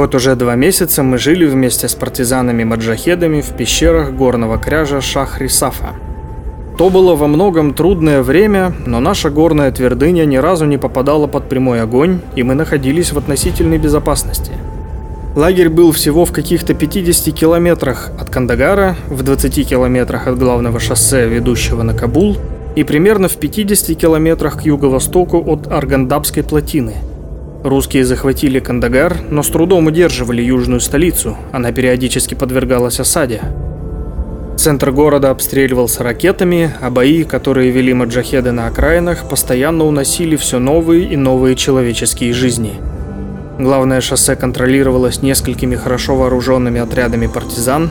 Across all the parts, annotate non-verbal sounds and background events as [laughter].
Вот уже два месяца мы жили вместе с партизанами-маджахедами в пещерах горного кряжа Шахрисафа. То было во многом трудное время, но наша горная твердыня ни разу не попадала под прямой огонь, и мы находились в относительной безопасности. Лагерь был всего в каких-то 50 километрах от Кандагара, в 20 километрах от главного шоссе, ведущего на Кабул, и примерно в 50 километрах к юго-востоку от Аргандабской плотины – Русские захватили Кандагар, но с трудом удерживали южную столицу, она периодически подвергалась осаде. Центр города обстреливался ракетами, а бои, которые вели маджахеды на окраинах, постоянно уносили все новые и новые человеческие жизни. Главное шоссе контролировалось несколькими хорошо вооруженными отрядами партизан.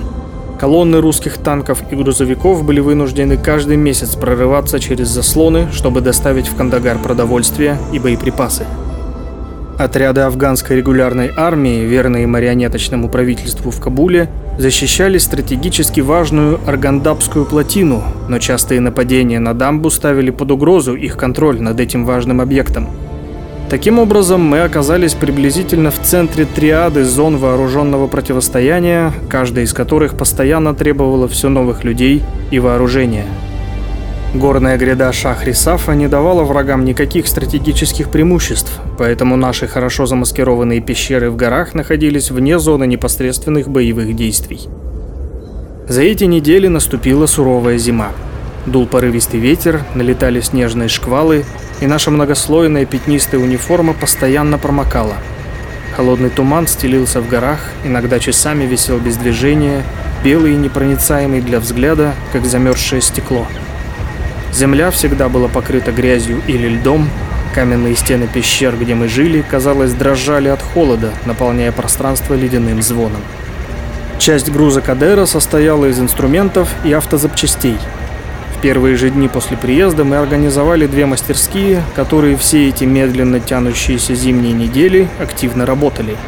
Колонны русских танков и грузовиков были вынуждены каждый месяц прорываться через заслоны, чтобы доставить в Кандагар продовольствие и боеприпасы. Отряды афганской регулярной армии, верные марионеточному правительству в Кабуле, защищали стратегически важную Аргандабскую плотину, но частые нападения на дамбу ставили под угрозу их контроль над этим важным объектом. Таким образом, мы оказались приблизительно в центре триады зон вооруженного противостояния, каждая из которых постоянно требовала все новых людей и вооружения – Горная гряда Шахрисафа не давала врагам никаких стратегических преимуществ, поэтому наши хорошо замаскированные пещеры в горах находились вне зоны непосредственных боевых действий. За эти недели наступила суровая зима. Дул порывистый ветер, налетали снежные шквалы, и наша многослойная пятнистая униформа постоянно промокала. Холодный туман стелился в горах, иногда часами висел без движения, белый и непроницаемый для взгляда, как замерзшее стекло – Земля всегда была покрыта грязью или льдом, каменные стены пещер, где мы жили, казалось, дрожали от холода, наполняя пространство ледяным звоном. Часть груза Кадера состояла из инструментов и автозапчастей. В первые же дни после приезда мы организовали две мастерские, которые все эти медленно тянущиеся зимние недели активно работали –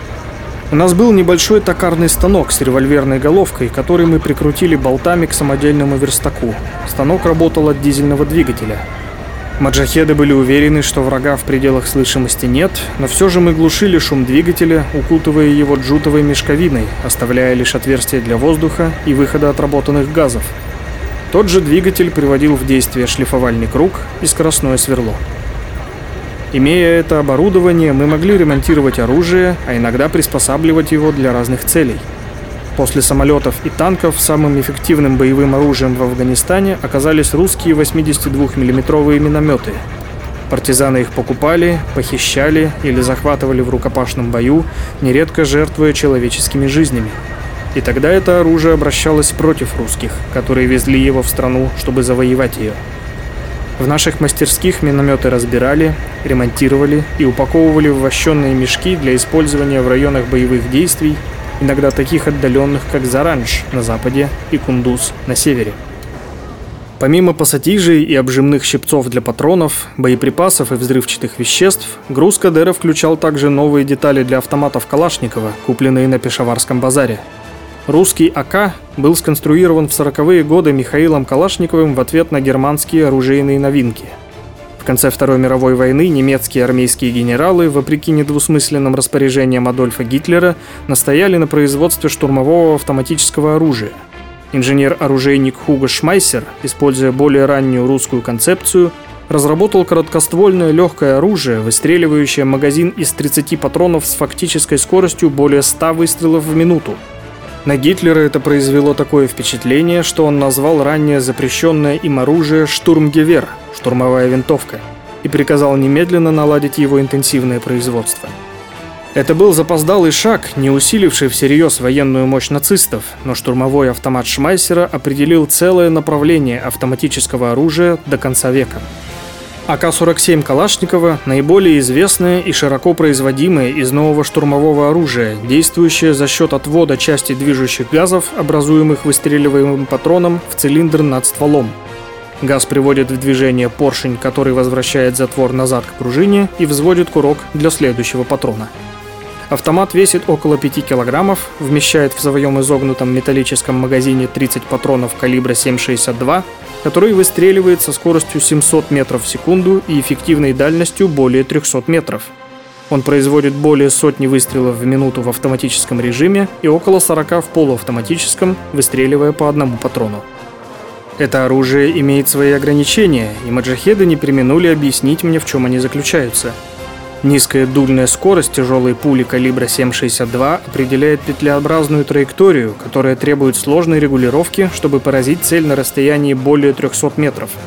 у нас был небольшой токарный станок с револьверной головкой, который мы прикрутили болтами к самодельному верстаку. Станок работал от дизельного двигателя. Маджахеды были уверены, что врага в пределах слышимости нет, но все же мы глушили шум двигателя, укутывая его джутовой мешковиной, оставляя лишь отверстия для воздуха и выхода отработанных газов. Тот же двигатель приводил в действие шлифовальный круг и скоростное сверло. Имея это оборудование, мы могли ремонтировать оружие, а иногда приспосабливать его для разных целей. После самолетов и танков самым эффективным боевым оружием в Афганистане оказались русские 82 миллиметровые минометы. Партизаны их покупали, похищали или захватывали в рукопашном бою, нередко жертвуя человеческими жизнями. И тогда это оружие обращалось против русских, которые везли его в страну, чтобы завоевать ее. В наших мастерских минометы разбирали, ремонтировали и упаковывали в вощенные мешки для использования в районах боевых действий, иногда таких отдаленных, как Заранж на западе и Кундуз на севере. Помимо пассатижей и обжимных щипцов для патронов, боеприпасов и взрывчатых веществ, груз Кадера включал также новые детали для автоматов Калашникова, купленные на Пешаварском базаре – Русский АК был сконструирован в 40-е годы Михаилом Калашниковым в ответ на германские оружейные новинки. В конце Второй мировой войны немецкие армейские генералы, вопреки недвусмысленным распоряжениям Адольфа Гитлера, настояли на производстве штурмового автоматического оружия. Инженер-оружейник Хуго Шмайсер, используя более раннюю русскую концепцию, разработал короткоствольное легкое оружие, выстреливающее магазин из 30 патронов с фактической скоростью более 100 выстрелов в минуту – на Гитлера это произвело такое впечатление, что он назвал ранее запрещенное им оружие «Штурмгевер» – штурмовая винтовка, и приказал немедленно наладить его интенсивное производство. Это был запоздалый шаг, не усиливший всерьез военную мощь нацистов, но штурмовой автомат Шмайсера определил целое направление автоматического оружия до конца века – АК-47 Калашникова – наиболее известное и широко производимое из нового штурмового оружия, действующее за счет отвода части движущих газов, образуемых выстреливаемым патроном, в цилиндр над стволом. Газ приводит в движение поршень, который возвращает затвор назад к пружине и взводит курок для следующего патрона. Автомат весит около 5 килограммов, вмещает в своем изогнутом металлическом магазине 30 патронов калибра 7,62 который выстреливает со скоростью 700 метров в секунду и эффективной дальностью более 300 метров. Он производит более сотни выстрелов в минуту в автоматическом режиме и около 40 в полуавтоматическом, выстреливая по одному патрону. Это оружие имеет свои ограничения, и маджахеды не применули объяснить мне, в чем они заключаются. Низкая дульная скорость тяжелой пули калибра 7,62 определяет петлеобразную траекторию, которая требует сложной регулировки, чтобы поразить цель на расстоянии более 300 метров –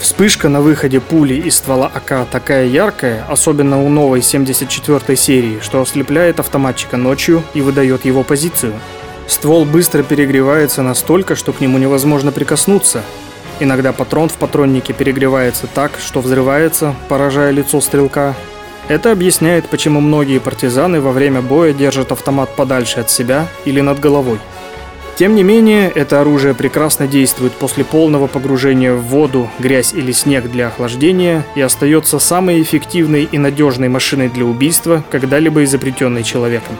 Вспышка на выходе пули из ствола АК такая яркая, особенно у новой 74 серии, что ослепляет автоматчика ночью и выдает его позицию. Ствол быстро перегревается настолько, что к нему невозможно прикоснуться. Иногда патрон в патроннике перегревается так, что взрывается, поражая лицо стрелка. Это объясняет, почему многие партизаны во время боя держат автомат подальше от себя или над головой. Тем не менее, это оружие прекрасно действует после полного погружения в воду, грязь или снег для охлаждения и остается самой эффективной и надежной машиной для убийства, когда-либо изобретенной человеком.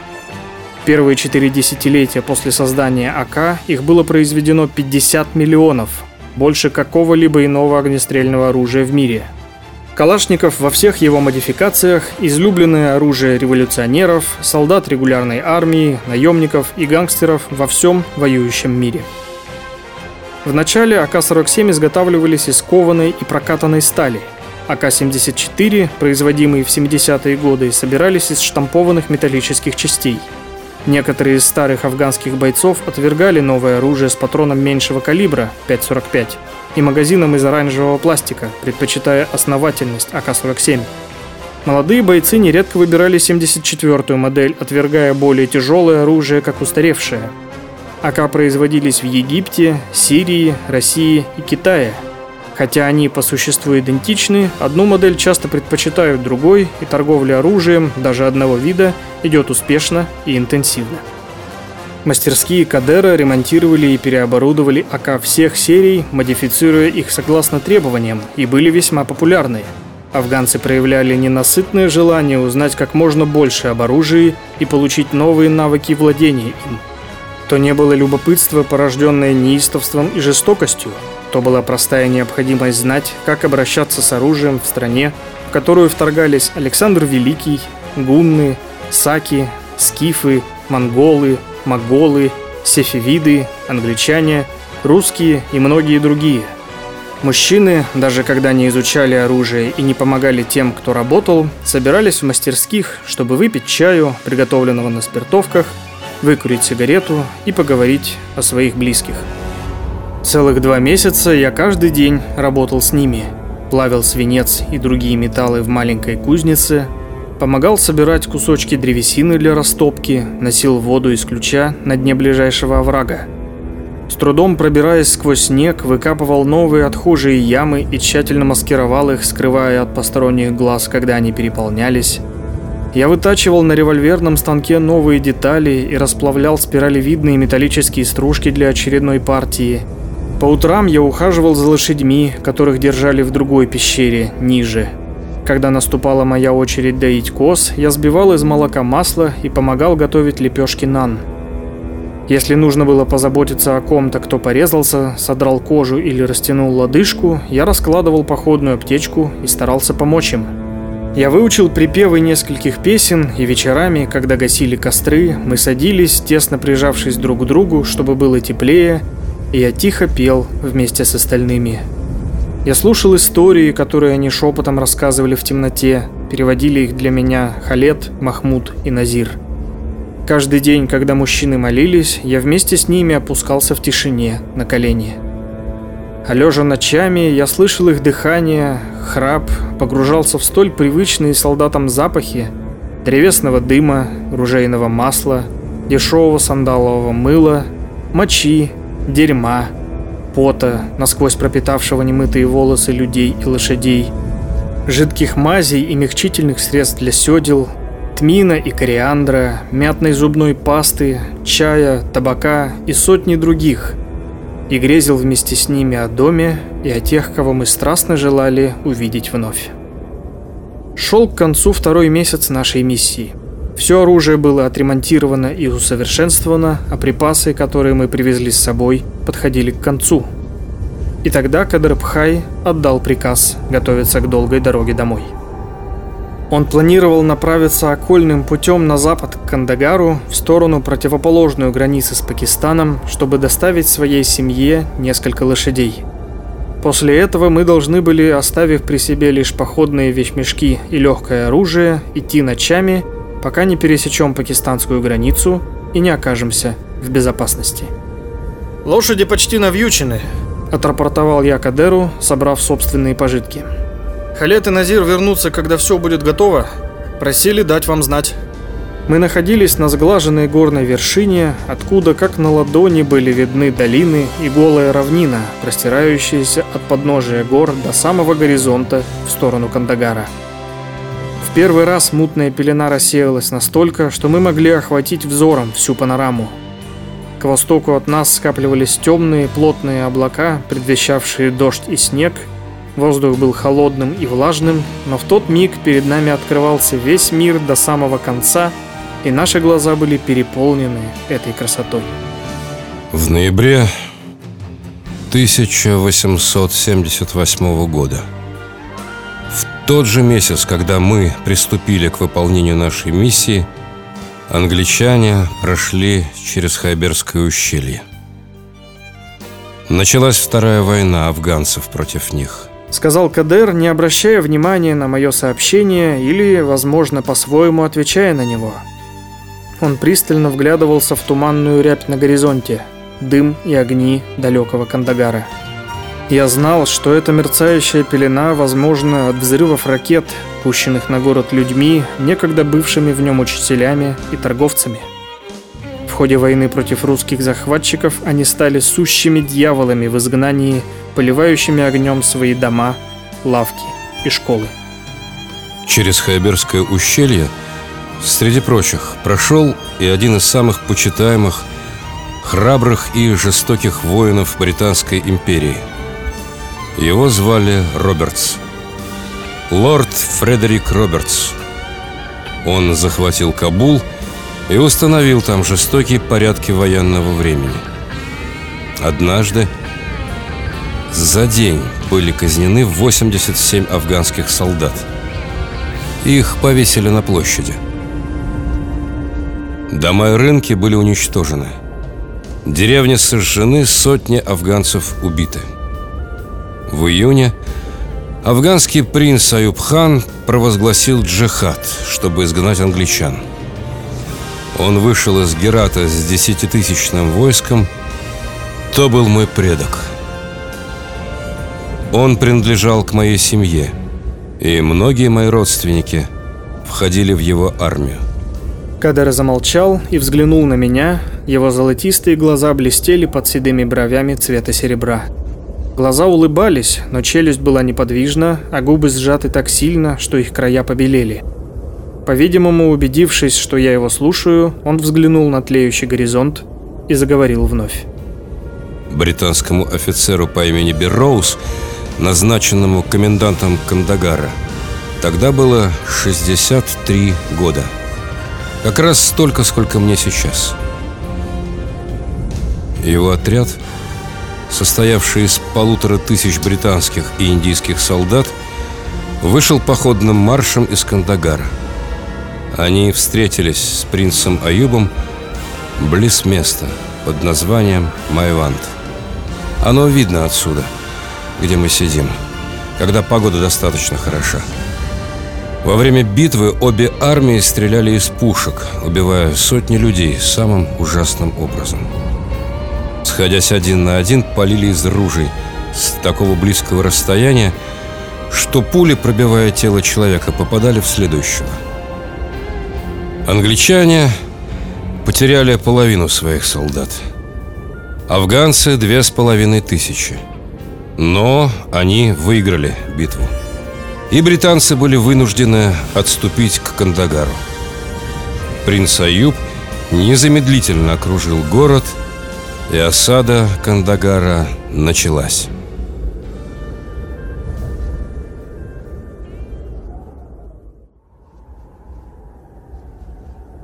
Первые четыре десятилетия после создания АК их было произведено 50 миллионов, больше какого-либо иного огнестрельного оружия в мире – Калашников во всех его модификациях – излюбленное оружие революционеров, солдат регулярной армии, наемников и гангстеров во всем воюющем мире. В начале АК-47 изготавливались из кованой и прокатанной стали. АК-74, производимые в 70-е годы, собирались из штампованных металлических частей. Некоторые из старых афганских бойцов отвергали новое оружие с патроном меньшего калибра 5,45 и магазином из оранжевого пластика, предпочитая основательность АК-47. Молодые бойцы нередко выбирали 74-ю модель, отвергая более тяжелое оружие, как устаревшее. АК производились в Египте, Сирии, России и Китае. Хотя они по существу идентичны, одну модель часто предпочитают другой, и торговля оружием, даже одного вида, идет успешно и интенсивно. Мастерские Кадера ремонтировали и переоборудовали АК всех серий, модифицируя их согласно требованиям, и были весьма популярны. Афганцы проявляли ненасытное желание узнать как можно больше об оружии и получить новые навыки владения им. То не было любопытство, порожденное неистовством и жестокостью, то была простая необходимость знать, как обращаться с оружием в стране, в которую вторгались Александр Великий, гунны, саки, скифы, монголы, моголы, сефевиды, англичане, русские и многие другие. Мужчины, даже когда не изучали оружие и не помогали тем, кто работал, собирались в мастерских, чтобы выпить чаю, приготовленного на спиртовках, выкурить сигарету и поговорить о своих близких. Целых два месяца я каждый день работал с ними, плавил свинец и другие металлы в маленькой кузнице, Помогал собирать кусочки древесины для растопки, носил воду из ключа на дне ближайшего оврага. С трудом пробираясь сквозь снег, выкапывал новые отхожие ямы и тщательно маскировал их, скрывая от посторонних глаз, когда они переполнялись. Я вытачивал на револьверном станке новые детали и расплавлял спиралевидные металлические стружки для очередной партии. По утрам я ухаживал за лошадьми, которых держали в другой пещере, ниже. Когда наступала моя очередь доить коз, я сбивал из молока масло и помогал готовить лепешки нан. Если нужно было позаботиться о ком-то, кто порезался, содрал кожу или растянул лодыжку, я раскладывал походную аптечку и старался помочь им. Я выучил припевы нескольких песен, и вечерами, когда гасили костры, мы садились, тесно прижавшись друг к другу, чтобы было теплее, и я тихо пел вместе с остальными. Я слушал истории, которые они шепотом рассказывали в темноте, переводили их для меня Халет, Махмуд и Назир. Каждый день, когда мужчины молились, я вместе с ними опускался в тишине, на колени. А лежа ночами, я слышал их дыхание, храп, погружался в столь привычные солдатам запахи древесного дыма, ружейного масла, дешевого сандалового мыла, мочи, дерьма, пота, насквозь пропитавшего немытые волосы людей и лошадей, жидких мазей и мягчительных средств для седел, тмина и кориандра, мятной зубной пасты, чая, табака и сотни других, и грезил вместе с ними о доме и о тех, кого мы страстно желали увидеть вновь. Шел к концу второй месяц нашей миссии. Все оружие было отремонтировано и усовершенствовано, а припасы, которые мы привезли с собой, подходили к концу. И тогда Кадрбхай отдал приказ готовиться к долгой дороге домой. Он планировал направиться окольным путем на запад к Кандагару, в сторону противоположную границы с Пакистаном, чтобы доставить своей семье несколько лошадей. После этого мы должны были, оставив при себе лишь походные вещмешки и легкое оружие, идти ночами, пока не пересечем пакистанскую границу и не окажемся в безопасности. «Лошади почти навьючены», – отрапортовал я Кадеру, собрав собственные пожитки. Халет и Назир вернутся, когда все будет готово. Просили дать вам знать. Мы находились на сглаженной горной вершине, откуда как на ладони были видны долины и голая равнина, простирающаяся от подножия гор до самого горизонта в сторону Кандагара. Первый раз мутная пелена рассеялась настолько, что мы могли охватить взором всю панораму. К востоку от нас скапливались темные плотные облака, предвещавшие дождь и снег – Воздух был холодным и влажным, но в тот миг перед нами открывался весь мир до самого конца, и наши глаза были переполнены этой красотой. В ноябре 1878 года, в тот же месяц, когда мы приступили к выполнению нашей миссии, англичане прошли через Хайберское ущелье. Началась вторая война афганцев против них – Сказал Кадер, не обращая внимания на мое сообщение или, возможно, по-своему отвечая на него. Он пристально вглядывался в туманную рябь на горизонте, дым и огни далекого Кандагара. Я знал, что эта мерцающая пелена, возможно, от взрывов ракет, пущенных на город людьми, некогда бывшими в нем учителями и торговцами. В ходе войны против русских захватчиков они стали сущими дьяволами в изгнании поливающими огнем свои дома, лавки и школы. Через Хайберское ущелье, среди прочих, прошел и один из самых почитаемых, храбрых и жестоких воинов Британской империи. Его звали Робертс. Лорд Фредерик Робертс. Он захватил Кабул и установил там жестокие порядки военного времени. Однажды за день были казнены 87 афганских солдат. Их повесили на площади. Дома и рынки были уничтожены. Деревни сожжены, сотни афганцев убиты. В июне афганский принц Аюб-хан провозгласил джихад, чтобы изгнать англичан. Он вышел из Герата с десятитысячным войском. То был мой предок – он принадлежал к моей семье, и многие мои родственники входили в его армию. Кадер замолчал и взглянул на меня. Его золотистые глаза блестели под седыми бровями цвета серебра. Глаза улыбались, но челюсть была неподвижна, а губы сжаты так сильно, что их края побелели. По-видимому, убедившись, что я его слушаю, он взглянул на тлеющий горизонт и заговорил вновь. Британскому офицеру по имени Берроуз назначенному комендантом Кандагара. Тогда было 63 года. Как раз столько, сколько мне сейчас. Его отряд, состоявший из полутора тысяч британских и индийских солдат, вышел походным маршем из Кандагара. Они встретились с принцем Аюбом близ места под названием Майвант. Оно видно отсюда – где мы сидим, когда погода достаточно хороша. Во время битвы обе армии стреляли из пушек, убивая сотни людей самым ужасным образом. Сходясь один на один, полили из ружей с такого близкого расстояния, что пули, пробивая тело человека, попадали в следующего. Англичане потеряли половину своих солдат. Афганцы – две с половиной тысячи – но они выиграли битву. И британцы были вынуждены отступить к Кандагару. Принц Аюб незамедлительно окружил город, и осада Кандагара началась.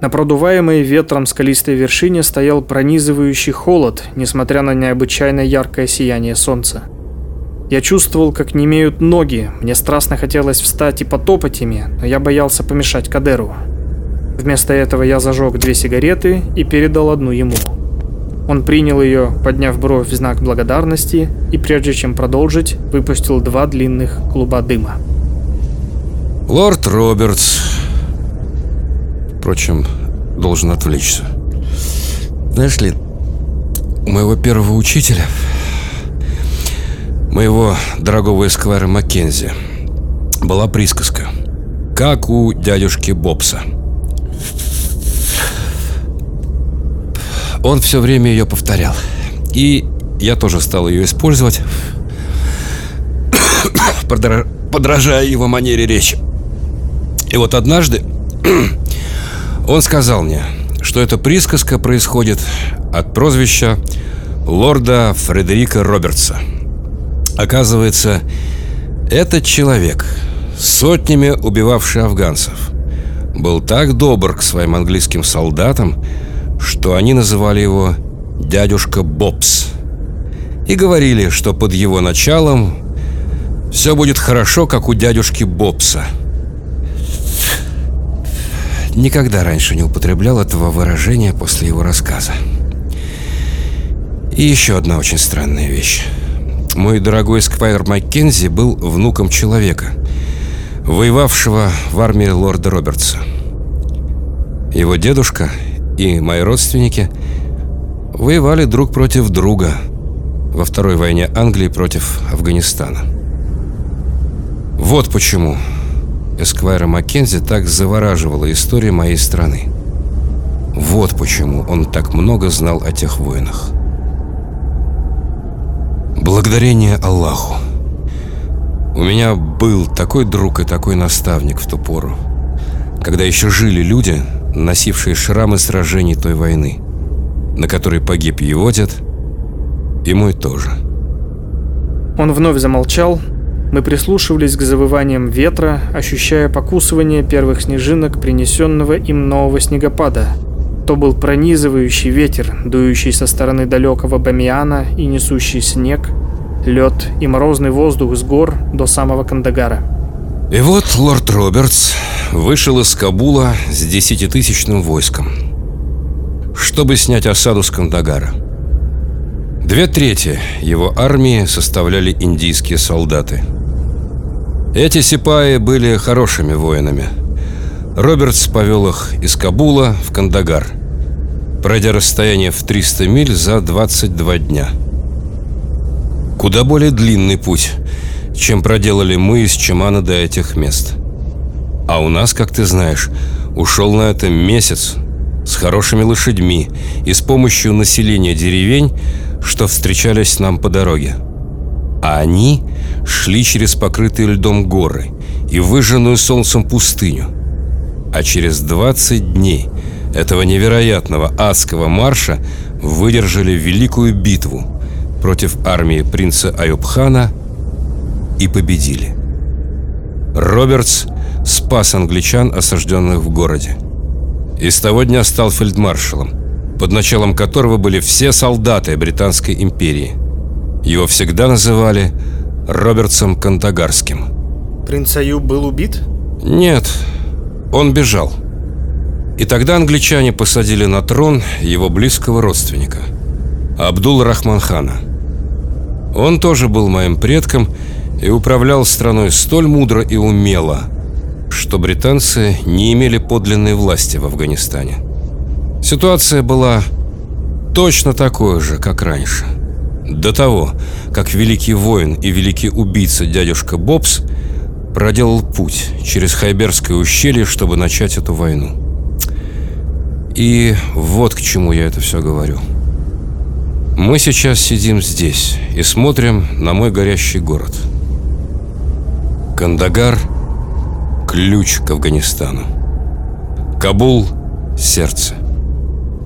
На продуваемой ветром скалистой вершине стоял пронизывающий холод, несмотря на необычайно яркое сияние солнца. Я чувствовал, как не имеют ноги. Мне страстно хотелось встать и потопать ими, но я боялся помешать Кадеру. Вместо этого я зажег две сигареты и передал одну ему. Он принял ее, подняв бровь в знак благодарности, и прежде чем продолжить, выпустил два длинных клуба дыма. Лорд Робертс. Впрочем, должен отвлечься. Знаешь ли, у моего первого учителя, моего дорогого эсквайра Маккензи, была присказка. Как у дядюшки Бобса. Он все время ее повторял. И я тоже стал ее использовать, [coughs] подражая его манере речи. И вот однажды [coughs] он сказал мне, что эта присказка происходит от прозвища лорда Фредерика Робертса. Оказывается, этот человек, сотнями убивавший афганцев, был так добр к своим английским солдатам, что они называли его «дядюшка Бобс» и говорили, что под его началом все будет хорошо, как у дядюшки Бобса – Никогда раньше не употреблял этого выражения после его рассказа. И еще одна очень странная вещь. Мой дорогой Сквайр Маккензи был внуком человека, воевавшего в армии лорда Робертса. Его дедушка и мои родственники воевали друг против друга во Второй войне Англии против Афганистана. Вот почему Эсквайра Маккензи так завораживала история моей страны. Вот почему он так много знал о тех войнах. Благодарение Аллаху. У меня был такой друг и такой наставник в ту пору, когда еще жили люди, носившие шрамы сражений той войны, на которой погиб его дед и мой тоже. Он вновь замолчал, мы прислушивались к завываниям ветра, ощущая покусывание первых снежинок, принесенного им нового снегопада. То был пронизывающий ветер, дующий со стороны далекого Бамиана и несущий снег, лед и морозный воздух с гор до самого Кандагара. И вот лорд Робертс вышел из Кабула с десятитысячным войском, чтобы снять осаду с Кандагара. Две трети его армии составляли индийские солдаты – эти сипаи были хорошими воинами. Робертс повел их из Кабула в Кандагар, пройдя расстояние в 300 миль за 22 дня. Куда более длинный путь, чем проделали мы из Чемана до этих мест. А у нас, как ты знаешь, ушел на это месяц с хорошими лошадьми и с помощью населения деревень, что встречались нам по дороге. А они шли через покрытые льдом горы и выжженную солнцем пустыню. А через 20 дней этого невероятного адского марша выдержали великую битву против армии принца Аюбхана и победили. Робертс спас англичан, осажденных в городе. И с того дня стал фельдмаршалом, под началом которого были все солдаты Британской империи. Его всегда называли Робертсом Кантагарским. Принц Аюб был убит? Нет, он бежал. И тогда англичане посадили на трон его близкого родственника, Абдул Рахманхана. Он тоже был моим предком и управлял страной столь мудро и умело, что британцы не имели подлинной власти в Афганистане. Ситуация была точно такой же, как раньше. До того, как великий воин и великий убийца дядюшка Бобс проделал путь через Хайберское ущелье, чтобы начать эту войну. И вот к чему я это все говорю. Мы сейчас сидим здесь и смотрим на мой горящий город. Кандагар – ключ к Афганистану. Кабул – сердце.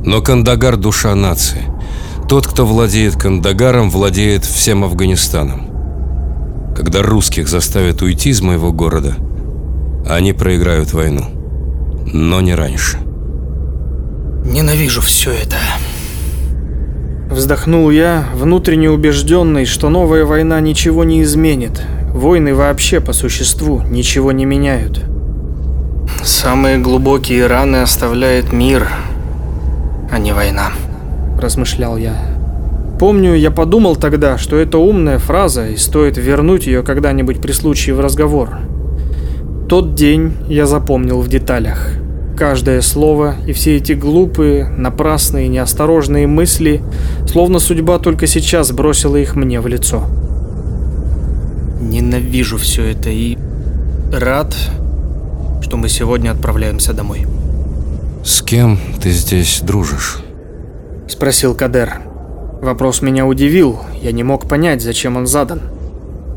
Но Кандагар – душа нации – тот, кто владеет Кандагаром, владеет всем Афганистаном. Когда русских заставят уйти из моего города, они проиграют войну. Но не раньше. Ненавижу все это. Вздохнул я, внутренне убежденный, что новая война ничего не изменит. Войны вообще по существу ничего не меняют. Самые глубокие раны оставляет мир, а не война. Размышлял я. Помню, я подумал тогда, что это умная фраза, и стоит вернуть ее когда-нибудь при случае в разговор. Тот день я запомнил в деталях. Каждое слово и все эти глупые, напрасные, неосторожные мысли, словно судьба только сейчас бросила их мне в лицо. Ненавижу все это и рад, что мы сегодня отправляемся домой. С кем ты здесь дружишь? Спросил Кадер. Вопрос меня удивил, я не мог понять, зачем он задан.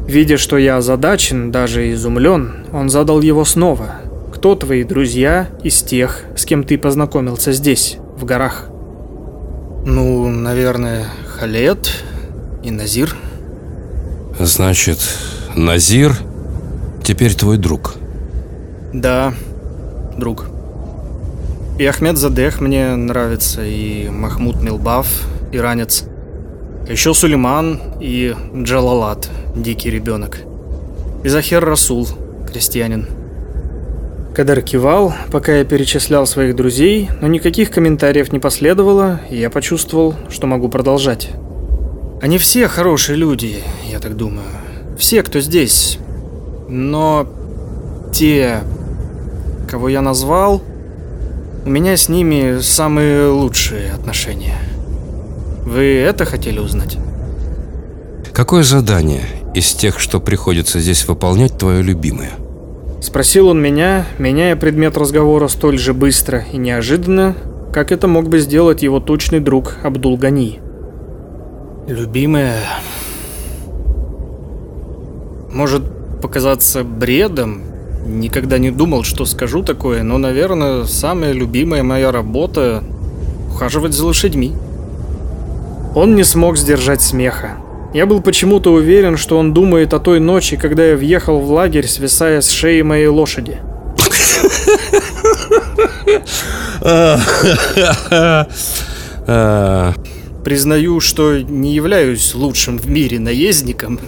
Видя, что я озадачен, даже изумлен, он задал его снова, кто твои друзья из тех, с кем ты познакомился здесь, в горах? Ну, наверное, Халет и Назир. Значит, Назир теперь твой друг. Да, друг. И Ахмед Задех мне нравится, и Махмуд Милбав, иранец. Еще Сулейман и Джалалат, дикий ребенок. И Захер Расул, крестьянин. Кадар кивал, пока я перечислял своих друзей, но никаких комментариев не последовало, и я почувствовал, что могу продолжать. Они все хорошие люди, я так думаю. Все, кто здесь. Но те, кого я назвал, у меня с ними самые лучшие отношения. Вы это хотели узнать? Какое задание из тех, что приходится здесь выполнять, твое любимое? Спросил он меня, меняя предмет разговора столь же быстро и неожиданно, как это мог бы сделать его точный друг Абдул Гани. Любимая... Может показаться бредом. Никогда не думал, что скажу такое, но, наверное, самая любимая моя работа — ухаживать за лошадьми. Он не смог сдержать смеха. Я был почему-то уверен, что он думает о той ночи, когда я въехал в лагерь, свисая с шеи моей лошади. [laughs] Признаю, что не являюсь лучшим в мире наездником.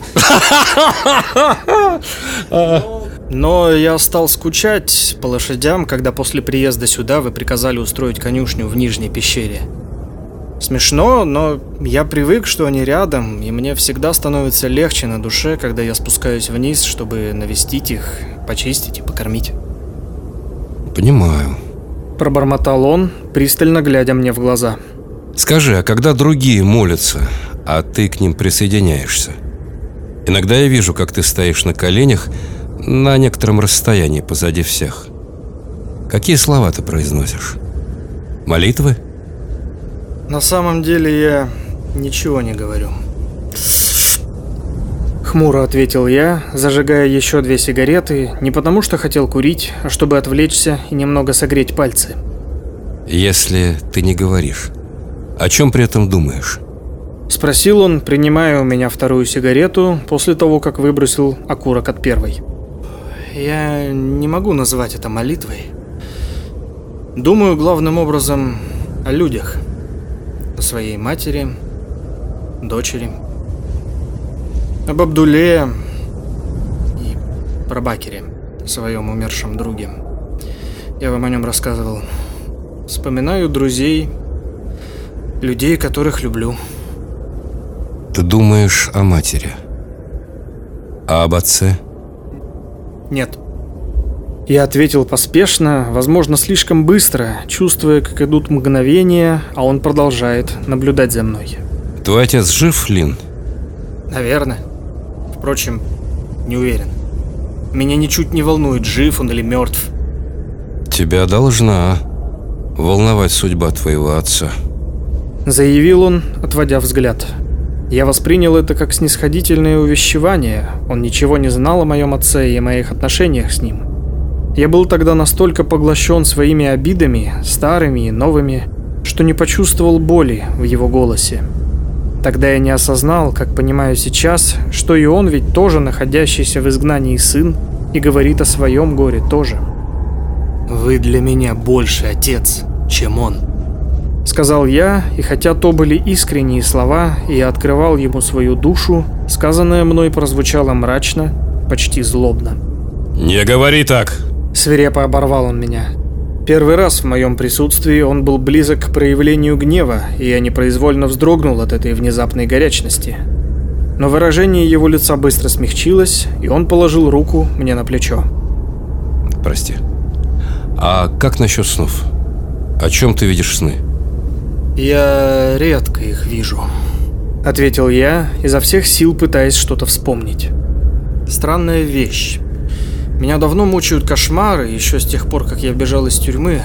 Но я стал скучать по лошадям, когда после приезда сюда вы приказали устроить конюшню в Нижней пещере. Смешно, но я привык, что они рядом, и мне всегда становится легче на душе, когда я спускаюсь вниз, чтобы навестить их, почистить и покормить. Понимаю. Пробормотал он, пристально глядя мне в глаза. Скажи, а когда другие молятся, а ты к ним присоединяешься? Иногда я вижу, как ты стоишь на коленях на некотором расстоянии позади всех. Какие слова ты произносишь? Молитвы? На самом деле я ничего не говорю. Хмуро ответил я, зажигая еще две сигареты, не потому что хотел курить, а чтобы отвлечься и немного согреть пальцы. Если ты не говоришь, о чем при этом думаешь? Спросил он, принимая у меня вторую сигарету после того, как выбросил окурок от первой. Я не могу назвать это молитвой. Думаю главным образом о людях о своей матери, дочери, об Абдуле и Прабакере, своем умершем друге. Я вам о нем рассказывал. Вспоминаю друзей, людей, которых люблю. Ты думаешь о матери? А об отце? Нет. Я ответил поспешно, возможно, слишком быстро, чувствуя, как идут мгновения, а он продолжает наблюдать за мной. Твой отец жив, Лин? Наверное. Впрочем, не уверен. Меня ничуть не волнует, жив он или мертв. Тебя должна волновать судьба твоего отца. Заявил он, отводя взгляд. Я воспринял это как снисходительное увещевание. Он ничего не знал о моем отце и о моих отношениях с ним. Я был тогда настолько поглощен своими обидами, старыми и новыми, что не почувствовал боли в его голосе. Тогда я не осознал, как понимаю сейчас, что и он ведь тоже находящийся в изгнании сын и говорит о своем горе тоже. «Вы для меня больше отец, чем он», Сказал я, и хотя то были искренние слова, и я открывал ему свою душу, сказанное мной прозвучало мрачно, почти злобно. «Не говори так!» Свирепо оборвал он меня. Первый раз в моем присутствии он был близок к проявлению гнева, и я непроизвольно вздрогнул от этой внезапной горячности. Но выражение его лица быстро смягчилось, и он положил руку мне на плечо. Прости. А как насчет снов? О чем ты видишь сны? Я редко их вижу, ответил я, изо всех сил пытаясь что-то вспомнить. Странная вещь. Меня давно мучают кошмары, еще с тех пор, как я бежал из тюрьмы.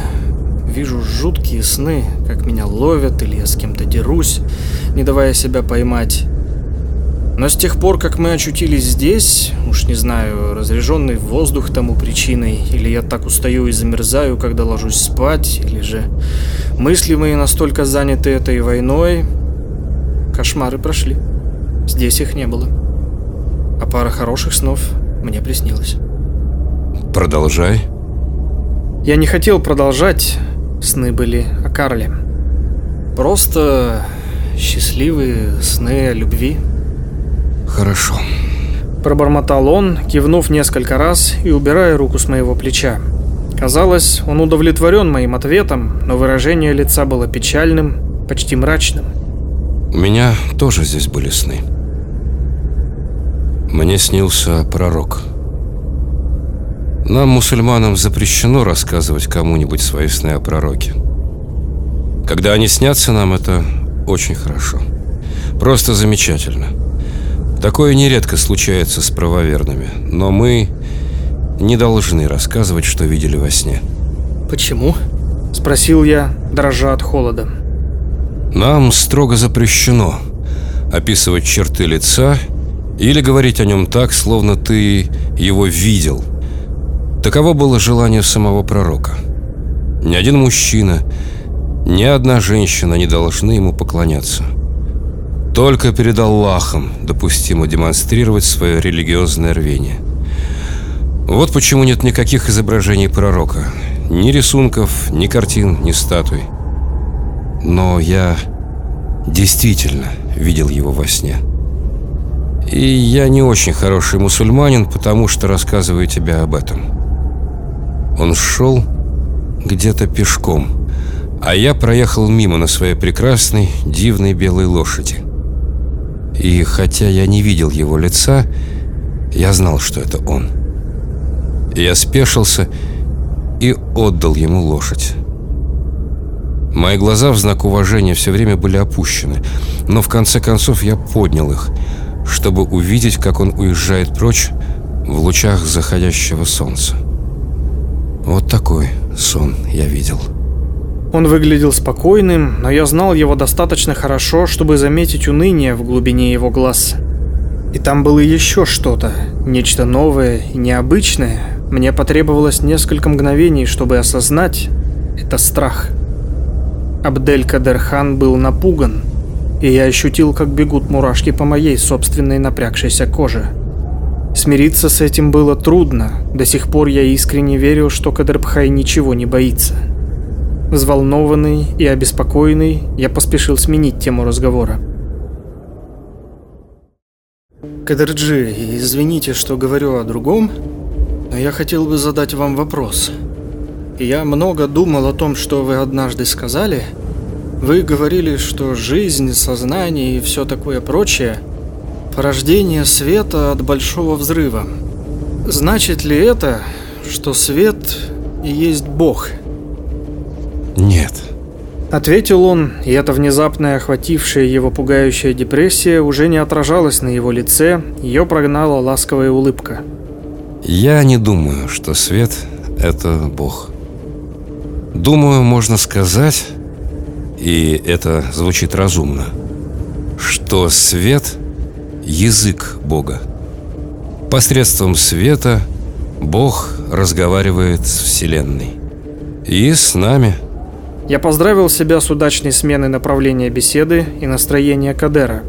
Вижу жуткие сны, как меня ловят или я с кем-то дерусь, не давая себя поймать. Но с тех пор, как мы очутились здесь, уж не знаю, разряженный воздух тому причиной, или я так устаю и замерзаю, когда ложусь спать, или же мысли мои настолько заняты этой войной, кошмары прошли. Здесь их не было. А пара хороших снов мне приснилась. Продолжай. Я не хотел продолжать. Сны были о Карле. Просто счастливые сны о любви. Хорошо. Пробормотал он, кивнув несколько раз и убирая руку с моего плеча. Казалось, он удовлетворен моим ответом, но выражение лица было печальным, почти мрачным. У меня тоже здесь были сны. Мне снился пророк. Нам, мусульманам, запрещено рассказывать кому-нибудь свои сны о пророке. Когда они снятся нам, это очень хорошо. Просто замечательно. Такое нередко случается с правоверными, но мы не должны рассказывать, что видели во сне. «Почему?» – спросил я, дрожа от холода. Нам строго запрещено описывать черты лица или говорить о нем так, словно ты его видел – Таково было желание самого пророка. Ни один мужчина, ни одна женщина не должны ему поклоняться. Только перед Аллахом допустимо демонстрировать свое религиозное рвение. Вот почему нет никаких изображений пророка. Ни рисунков, ни картин, ни статуй. Но я действительно видел его во сне. И я не очень хороший мусульманин, потому что рассказываю тебе об этом. Он шел где-то пешком, а я проехал мимо на своей прекрасной, дивной белой лошади. И хотя я не видел его лица, я знал, что это он. Я спешился и отдал ему лошадь. Мои глаза в знак уважения все время были опущены, но в конце концов я поднял их, чтобы увидеть, как он уезжает прочь в лучах заходящего солнца. Вот такой сон я видел. Он выглядел спокойным, но я знал его достаточно хорошо, чтобы заметить уныние в глубине его глаз. И там было еще что-то, нечто новое и необычное. Мне потребовалось несколько мгновений, чтобы осознать – это страх. Абдель-Кадерхан был напуган, и я ощутил, как бегут мурашки по моей собственной напрягшейся коже – Смириться с этим было трудно. До сих пор я искренне верил, что Кадрбхай ничего не боится. Взволнованный и обеспокоенный, я поспешил сменить тему разговора. Кадрджи, извините, что говорю о другом, но я хотел бы задать вам вопрос. Я много думал о том, что вы однажды сказали. Вы говорили, что жизнь, сознание и все такое прочее – Порождение света от большого взрыва. Значит ли это, что свет и есть Бог? Нет. Ответил он, и эта внезапная охватившая его пугающая депрессия уже не отражалась на его лице, ее прогнала ласковая улыбка. Я не думаю, что свет – это Бог. Думаю, можно сказать, и это звучит разумно, что свет – язык Бога. Посредством света Бог разговаривает с Вселенной. И с нами. Я поздравил себя с удачной сменой направления беседы и настроения Кадера.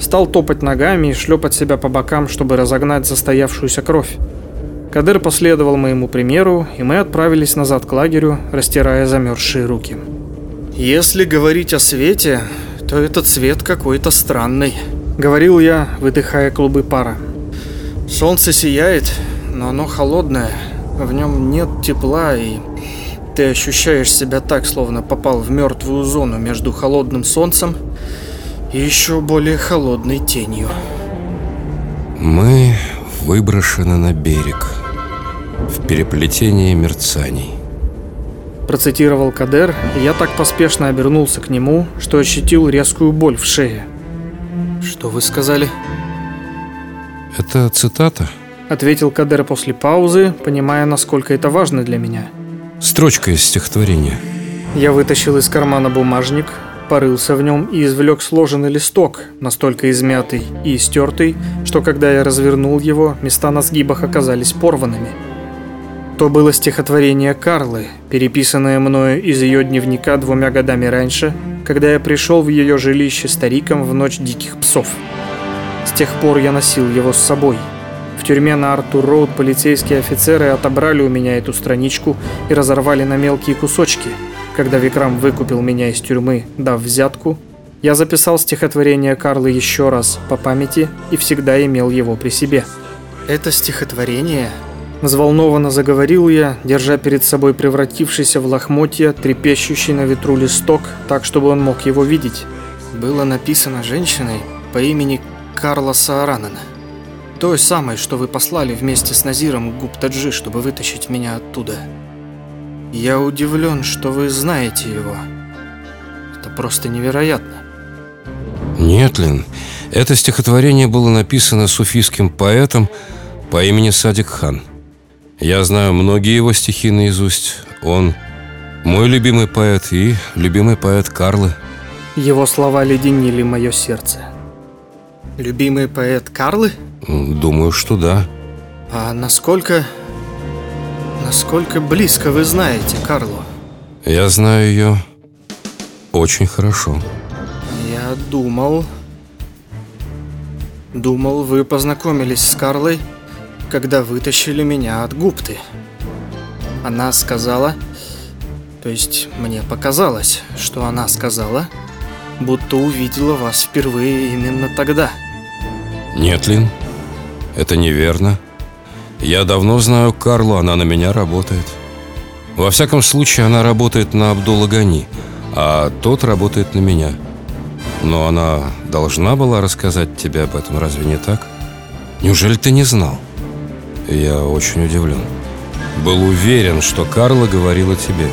Стал топать ногами и шлепать себя по бокам, чтобы разогнать застоявшуюся кровь. Кадер последовал моему примеру, и мы отправились назад к лагерю, растирая замерзшие руки. Если говорить о свете, то этот цвет какой-то странный. Говорил я, выдыхая клубы пара. Солнце сияет, но оно холодное. В нем нет тепла, и ты ощущаешь себя так, словно попал в мертвую зону между холодным солнцем и еще более холодной тенью. Мы выброшены на берег в переплетении мерцаний. Процитировал Кадер, и я так поспешно обернулся к нему, что ощутил резкую боль в шее. Что вы сказали? Это цитата? Ответил Кадер после паузы, понимая, насколько это важно для меня. Строчка из стихотворения. Я вытащил из кармана бумажник, порылся в нем и извлек сложенный листок, настолько измятый и истертый, что когда я развернул его, места на сгибах оказались порванными. То было стихотворение Карлы, переписанное мною из ее дневника двумя годами раньше, когда я пришел в ее жилище стариком в ночь диких псов. С тех пор я носил его с собой. В тюрьме на Артур-Роуд полицейские офицеры отобрали у меня эту страничку и разорвали на мелкие кусочки. Когда Викрам выкупил меня из тюрьмы, дав взятку, я записал стихотворение Карлы еще раз по памяти и всегда имел его при себе. Это стихотворение Взволнованно заговорил я, держа перед собой превратившийся в лохмотья, трепещущий на ветру листок, так, чтобы он мог его видеть. было написано женщиной по имени Карла Сааранена. Той самой, что вы послали вместе с Назиром Гуптаджи, чтобы вытащить меня оттуда. Я удивлен, что вы знаете его. Это просто невероятно. Нет, Лин, это стихотворение было написано суфийским поэтом по имени Садик Хан. Я знаю многие его стихи наизусть. Он мой любимый поэт и любимый поэт Карлы. Его слова леденили мое сердце. Любимый поэт Карлы? Думаю, что да. А насколько... Насколько близко вы знаете Карлу? Я знаю ее очень хорошо. Я думал... Думал, вы познакомились с Карлой, когда вытащили меня от гупты. Она сказала... То есть мне показалось, что она сказала, будто увидела вас впервые именно тогда. Нет, Лин, это неверно. Я давно знаю Карлу, она на меня работает. Во всяком случае, она работает на Абдулла Гани, а тот работает на меня. Но она должна была рассказать тебе об этом, разве не так? Неужели ты не знал? Я очень удивлен. Был уверен, что Карла говорила тебе.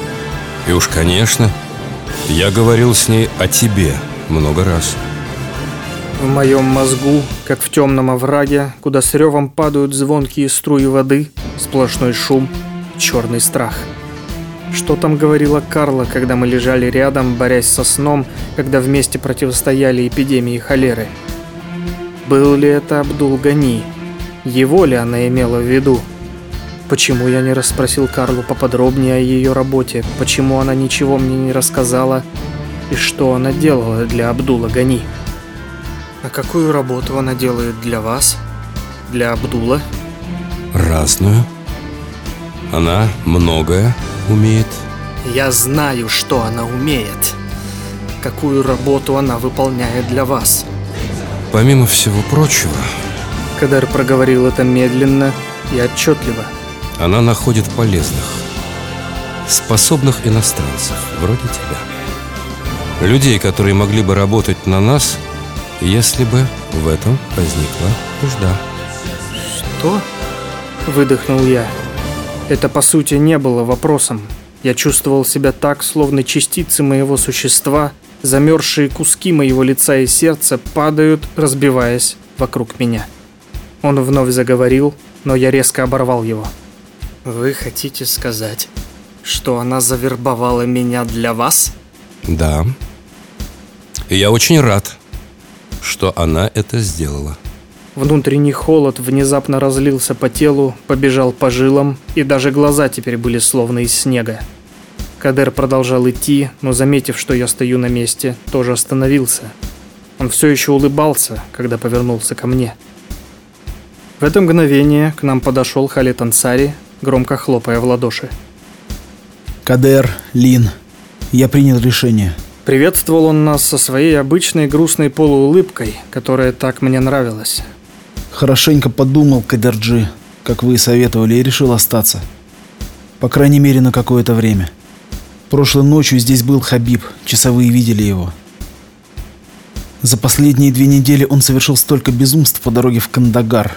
И уж, конечно, я говорил с ней о тебе много раз. В моем мозгу, как в темном овраге, куда с ревом падают звонкие струи воды, сплошной шум, черный страх. Что там говорила Карла, когда мы лежали рядом, борясь со сном, когда вместе противостояли эпидемии холеры? Был ли это Абдул Гани? Его ли она имела в виду? Почему я не расспросил Карлу поподробнее о ее работе? Почему она ничего мне не рассказала? И что она делала для Абдула Гани? А какую работу она делает для вас? Для Абдула? Разную. Она многое умеет. Я знаю, что она умеет. Какую работу она выполняет для вас. Помимо всего прочего, Кадар проговорил это медленно и отчетливо. она находит полезных, способных иностранцев, вроде тебя. Людей, которые могли бы работать на нас, если бы в этом возникла нужда. Что? Выдохнул я. Это по сути не было вопросом. Я чувствовал себя так, словно частицы моего существа, замерзшие куски моего лица и сердца падают, разбиваясь вокруг меня. Он вновь заговорил, но я резко оборвал его. Вы хотите сказать, что она завербовала меня для вас? Да. И я очень рад, что она это сделала. Внутренний холод внезапно разлился по телу, побежал по жилам, и даже глаза теперь были словно из снега. Кадер продолжал идти, но, заметив, что я стою на месте, тоже остановился. Он все еще улыбался, когда повернулся ко мне. В это мгновение к нам подошел Халет Ансари, громко хлопая в ладоши. Кадер, Лин, Я принял решение. Приветствовал он нас со своей обычной грустной полуулыбкой, которая так мне нравилась. Хорошенько подумал, Кадерджи, как вы и советовали, и решил остаться. По крайней мере, на какое-то время. Прошлой ночью здесь был Хабиб, часовые видели его. За последние две недели он совершил столько безумств по дороге в Кандагар.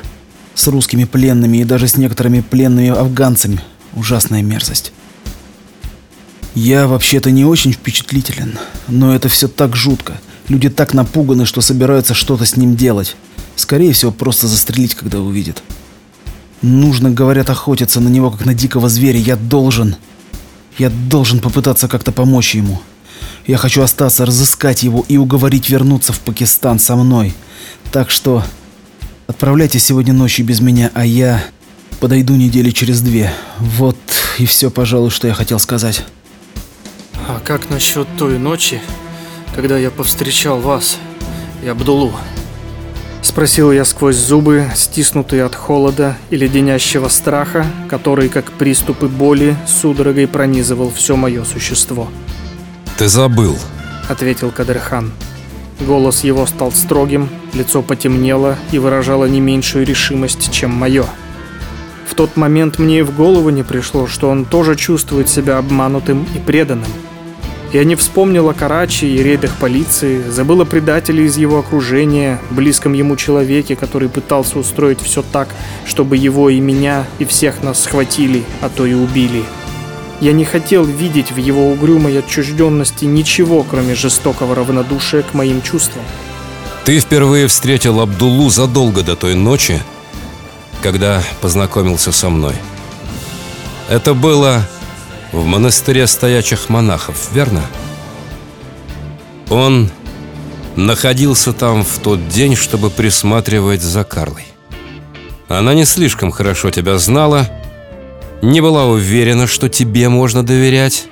С русскими пленными и даже с некоторыми пленными афганцами. Ужасная мерзость. Я вообще-то не очень впечатлителен, но это все так жутко. Люди так напуганы, что собираются что-то с ним делать. Скорее всего, просто застрелить, когда увидят. Нужно, говорят, охотиться на него, как на дикого зверя. Я должен... Я должен попытаться как-то помочь ему. Я хочу остаться, разыскать его и уговорить вернуться в Пакистан со мной. Так что... Отправляйтесь сегодня ночью без меня, а я... Подойду недели через две. Вот и все, пожалуй, что я хотел сказать. А как насчет той ночи, когда я повстречал вас и Абдулу? Спросил я сквозь зубы, стиснутые от холода и леденящего страха, который, как приступы боли, судорогой пронизывал все мое существо. Ты забыл. Ответил Кадырхан. Голос его стал строгим, лицо потемнело и выражало не меньшую решимость, чем мое. В тот момент мне и в голову не пришло, что он тоже чувствует себя обманутым и преданным. Я не вспомнил о Карачи и рейдах полиции, забыл о предателе из его окружения, близком ему человеке, который пытался устроить все так, чтобы его и меня, и всех нас схватили, а то и убили. Я не хотел видеть в его угрюмой отчужденности ничего, кроме жестокого равнодушия к моим чувствам. Ты впервые встретил Абдулу задолго до той ночи, когда познакомился со мной. Это было в монастыре стоячих монахов, верно? Он находился там в тот день, чтобы присматривать за Карлой. Она не слишком хорошо тебя знала, не была уверена, что тебе можно доверять,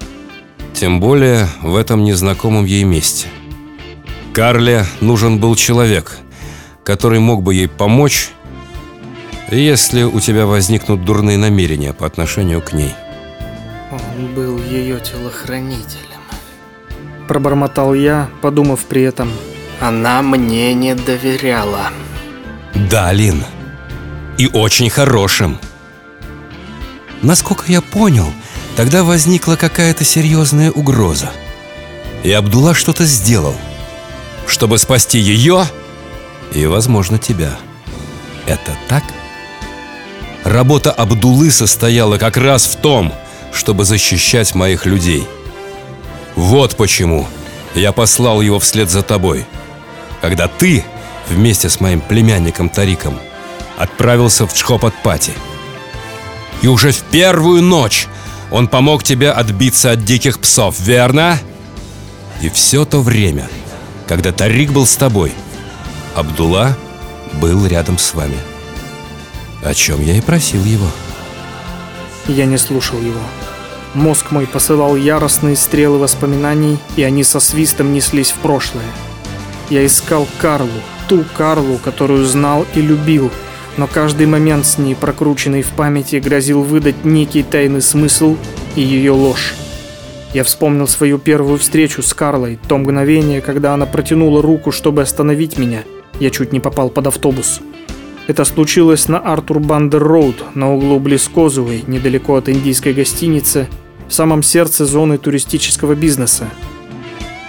тем более в этом незнакомом ей месте. Карле нужен был человек, который мог бы ей помочь, если у тебя возникнут дурные намерения по отношению к ней. Он был ее телохранителем. Пробормотал я, подумав при этом. Она мне не доверяла. Да, Лин. И очень хорошим. Насколько я понял, тогда возникла какая-то серьезная угроза. И Абдулла что-то сделал, чтобы спасти ее и, возможно, тебя. Это так? Работа Абдуллы состояла как раз в том, чтобы защищать моих людей. Вот почему я послал его вслед за тобой, когда ты вместе с моим племянником Тариком отправился в Чхопат-Пати. И уже в первую ночь он помог тебе отбиться от диких псов, верно? И все то время, когда Тарик был с тобой, Абдулла был рядом с вами. О чем я и просил его. Я не слушал его. Мозг мой посылал яростные стрелы воспоминаний, и они со свистом неслись в прошлое. Я искал Карлу, ту Карлу, которую знал и любил, но каждый момент с ней, прокрученный в памяти, грозил выдать некий тайный смысл и ее ложь. Я вспомнил свою первую встречу с Карлой, то мгновение, когда она протянула руку, чтобы остановить меня. Я чуть не попал под автобус. Это случилось на Артур Бандер Роуд, на углу Близкозуэй, недалеко от индийской гостиницы, в самом сердце зоны туристического бизнеса.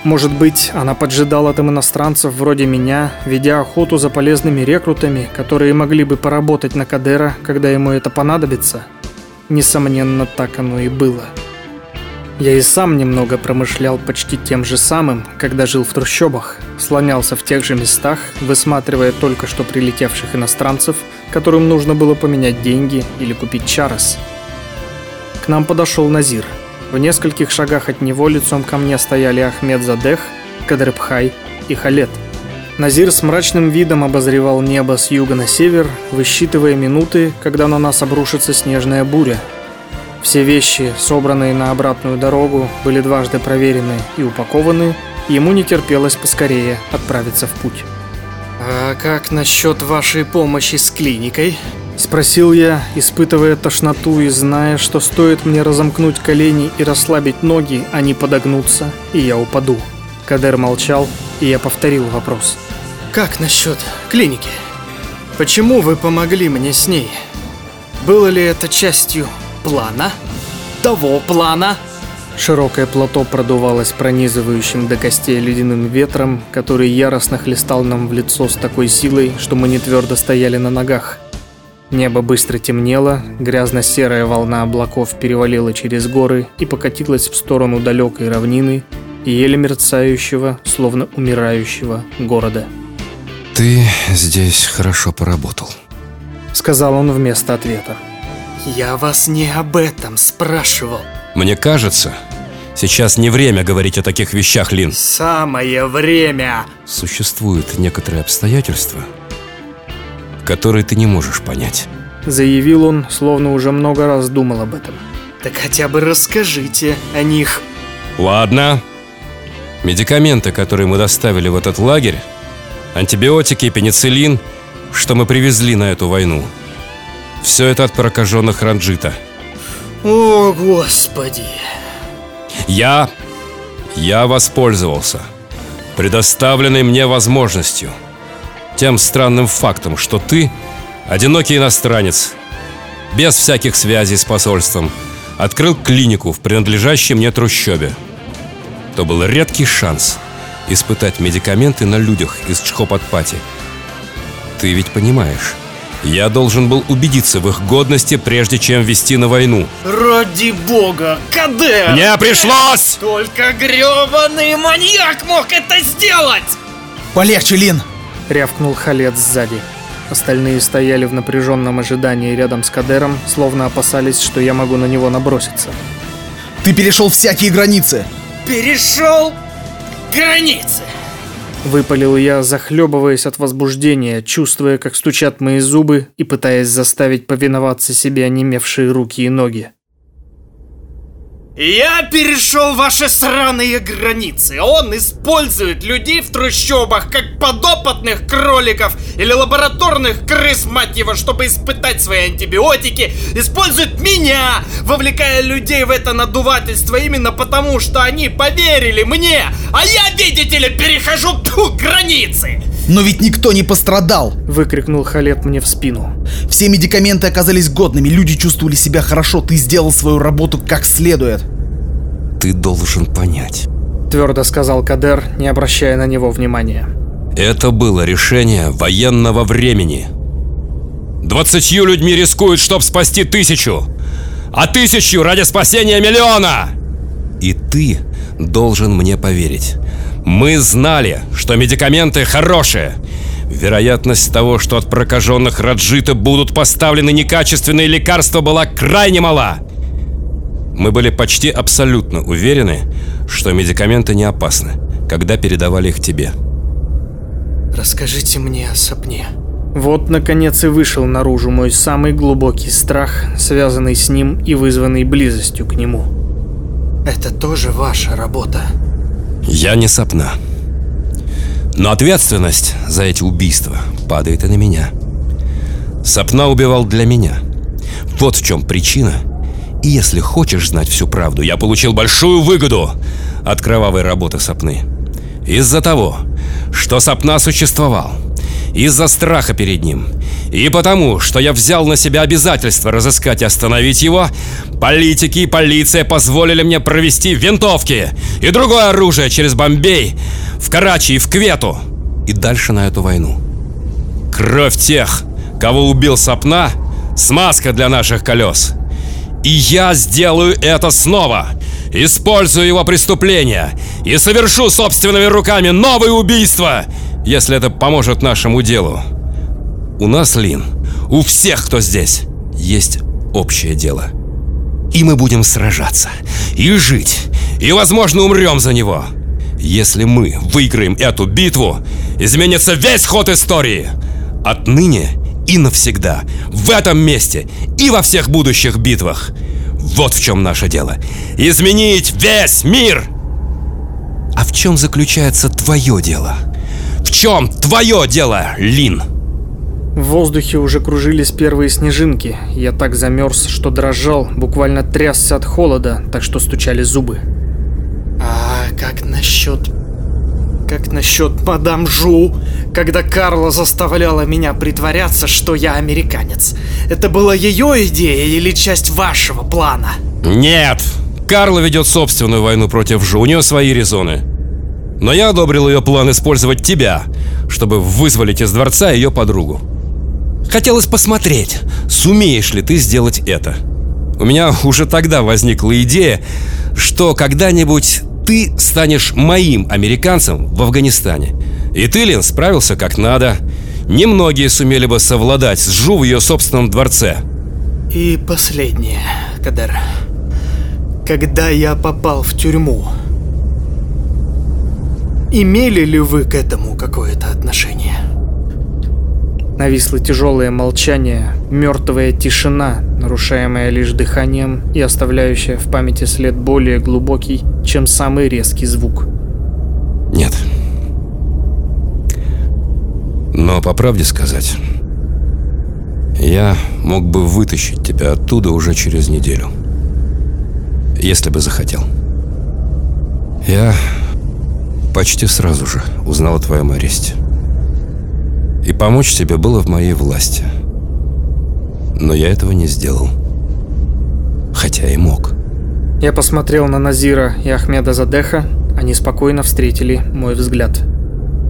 Может быть, она поджидала там иностранцев вроде меня, ведя охоту за полезными рекрутами, которые могли бы поработать на Кадера, когда ему это понадобится? Несомненно, так оно и было. Я и сам немного промышлял почти тем же самым, когда жил в трущобах. Слонялся в тех же местах, высматривая только что прилетевших иностранцев, которым нужно было поменять деньги или купить чарос. К нам подошел Назир. В нескольких шагах от него лицом ко мне стояли Ахмед Задех, Кадрепхай и Халет. Назир с мрачным видом обозревал небо с юга на север, высчитывая минуты, когда на нас обрушится снежная буря. Все вещи, собранные на обратную дорогу, были дважды проверены и упакованы, и ему не терпелось поскорее отправиться в путь. «А как насчет вашей помощи с клиникой?» Спросил я, испытывая тошноту и зная, что стоит мне разомкнуть колени и расслабить ноги, а не подогнуться, и я упаду. Кадер молчал, и я повторил вопрос. «Как насчет клиники? Почему вы помогли мне с ней? Было ли это частью плана? Того плана?» Широкое плато продувалось пронизывающим до костей ледяным ветром, который яростно хлестал нам в лицо с такой силой, что мы не твердо стояли на ногах. Небо быстро темнело, грязно-серая волна облаков перевалила через горы и покатилась в сторону далекой равнины и еле мерцающего, словно умирающего города. Ты здесь хорошо поработал. Сказал он вместо ответа. «Я вас не об этом спрашивал». Мне кажется, сейчас не время говорить о таких вещах, Лин. «Самое время!» Существуют некоторые обстоятельства, которые ты не можешь понять. Заявил он, словно уже много раз думал об этом. «Так хотя бы расскажите о них». Ладно. Медикаменты, которые мы доставили в этот лагерь, антибиотики, пенициллин, что мы привезли на эту войну. Все это от прокаженных ранджита. «О, Господи!» Я... Я воспользовался предоставленной мне возможностью. Тем странным фактом, что ты, одинокий иностранец, без всяких связей с посольством, открыл клинику в принадлежащей мне трущобе. То был редкий шанс испытать медикаменты на людях из Чхопатпати. Ты ведь понимаешь, я должен был убедиться в их годности, прежде чем вести на войну. Ради бога, Кадер! Мне пришлось! Только грёбаный маньяк мог это сделать! Полегче, Лин! Рявкнул Халет сзади. Остальные стояли в напряженном ожидании рядом с Кадером, словно опасались, что я могу на него наброситься. Ты перешел всякие границы! Перешел границы! Выпалил я, захлебываясь от возбуждения, чувствуя, как стучат мои зубы и пытаясь заставить повиноваться себе онемевшие руки и ноги. Я перешел ваши сраные границы. Он использует людей в трущобах как подопытных кроликов или лабораторных крыс, мать его, чтобы испытать свои антибиотики. Использует меня, вовлекая людей в это надувательство именно потому, что они поверили мне. А я, видите ли, перехожу тьфу, границы. Но ведь никто не пострадал! Выкрикнул Халет мне в спину. Все медикаменты оказались годными, люди чувствовали себя хорошо, ты сделал свою работу как следует. Ты должен понять. Твердо сказал Кадер, не обращая на него внимания. Это было решение военного времени. Двадцатью людьми рискуют, чтобы спасти тысячу, а тысячу ради спасения миллиона. И ты должен мне поверить. Мы знали, что медикаменты хорошие. Вероятность того, что от прокаженных Раджита будут поставлены некачественные лекарства, была крайне мала. Мы были почти абсолютно уверены, что медикаменты не опасны, когда передавали их тебе. Расскажите мне о сопне. Вот, наконец, и вышел наружу мой самый глубокий страх, связанный с ним и вызванный близостью к нему. Это тоже ваша работа. Я не сопна. Но ответственность за эти убийства падает и на меня. Сапна убивал для меня. Вот в чем причина. И если хочешь знать всю правду, я получил большую выгоду от кровавой работы Сапны. Из-за того, что Сапна существовал. Из-за страха перед ним. И потому, что я взял на себя обязательство разыскать и остановить его, политики и полиция позволили мне провести винтовки и другое оружие через Бомбей, в Карачи и в Квету, и дальше на эту войну. Кровь тех, кого убил Сапна, смазка для наших колес. И я сделаю это снова. Использую его преступления и совершу собственными руками новые убийства, если это поможет нашему делу. У нас, Лин, у всех, кто здесь, есть общее дело. И мы будем сражаться, и жить, и, возможно, умрем за него. Если мы выиграем эту битву, изменится весь ход истории. Отныне и навсегда, в этом месте и во всех будущих битвах. Вот в чем наше дело. Изменить весь мир! А в чем заключается твое дело? В чем твое дело, Лин? В воздухе уже кружились первые снежинки. Я так замерз, что дрожал, буквально трясся от холода, так что стучали зубы. А как насчет... Как насчет мадам Жу, когда Карла заставляла меня притворяться, что я американец? Это была ее идея или часть вашего плана? Нет! Карла ведет собственную войну против Жу, у нее свои резоны. Но я одобрил ее план использовать тебя, чтобы вызволить из дворца ее подругу. Хотелось посмотреть, сумеешь ли ты сделать это. У меня уже тогда возникла идея, что когда-нибудь ты станешь моим американцем в Афганистане. И ты, Лин, справился как надо. Немногие сумели бы совладать с Жу в ее собственном дворце. И последнее, Кадер. Когда я попал в тюрьму, имели ли вы к этому какое-то отношение? Нависло тяжелое молчание, мертвая тишина, нарушаемая лишь дыханием и оставляющая в памяти след более глубокий, чем самый резкий звук. Нет. Но по правде сказать, я мог бы вытащить тебя оттуда уже через неделю. Если бы захотел. Я почти сразу же узнал о твоем аресте. И помочь тебе было в моей власти. Но я этого не сделал. Хотя и мог. Я посмотрел на Назира и Ахмеда Задеха, они спокойно встретили мой взгляд.